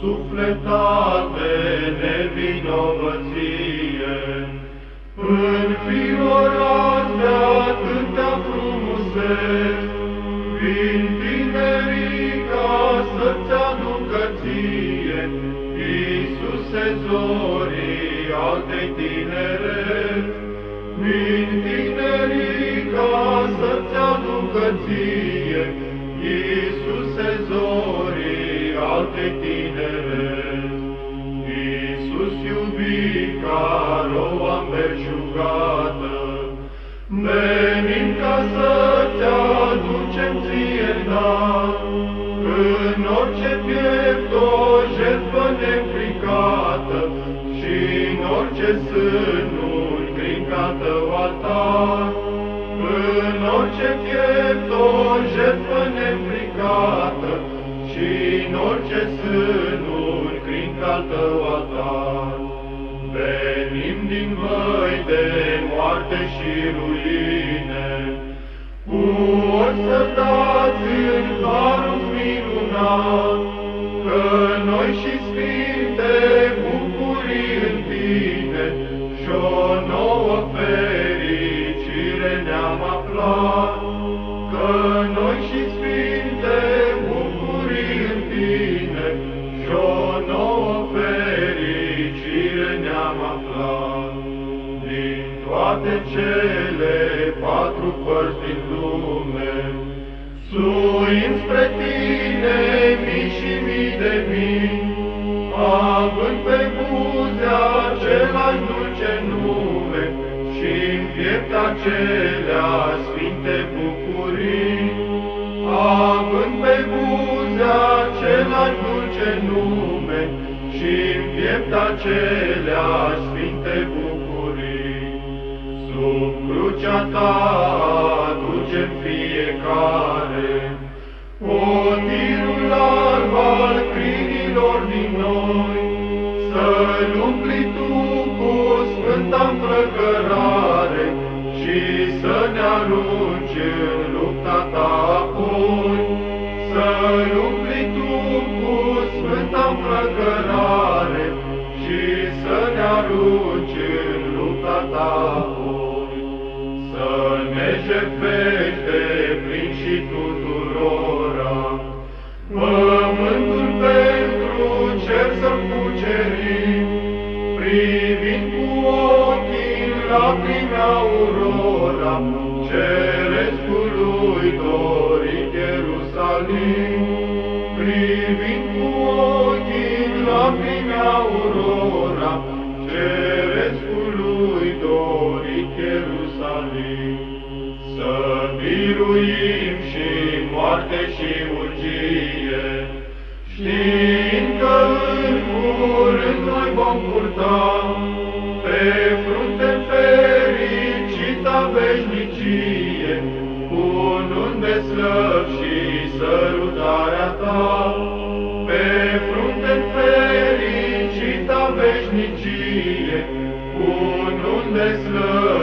sufletate nevinovăție, înfiorați de atâtea frumuseți, vin tinerii ca să-ți aducă ție, Iisuse zorii alte tinere, vin tinerii ca să-ți aducă ție, Iisuse zorii alte tinere. Iisus iubit ca roa belșugată, venim ca să-ți aducem ție dar, în orice piept o jertfă nefricată și în orice sânul trincată altar. În orice piept o jertfă nefricată și în orice sânul crincată altar. Venim din văi de moarte și ruine, cu ochi să dați în harul minunat, că noi și sfinte bucurii în tine. Și o nouă fericire ne-am aflat, toate cele patru părți din lume, suim spre tine mii și mii de mii, având pe buze același dulce nume și în piept acelea sfinte bucurii, având pe buze același dulce nume și în piept acelea sfinte bucurii. Sub crucea ta aducem fiecare potirul larg al crinilor din noi, să-l umpli tu cu sfânta îmbrăcărare și să ne arunci în lupta ta apoi, să-l umpli tu cu sfânta îmbrăcărare privind cu ochii în lacrimi aurora, cerescului dorit Ierusalim. Privind cu ochii în lacrimi aurora, cerescului dorit Ierusalim. Să biruim și moarte și urgie, știind că în curând noi vom purta pe frunte fericita veșnicie, cu de slăv și sărutarea ta. Pe frunte fericita veșnicie, cu de slăv și sărutarea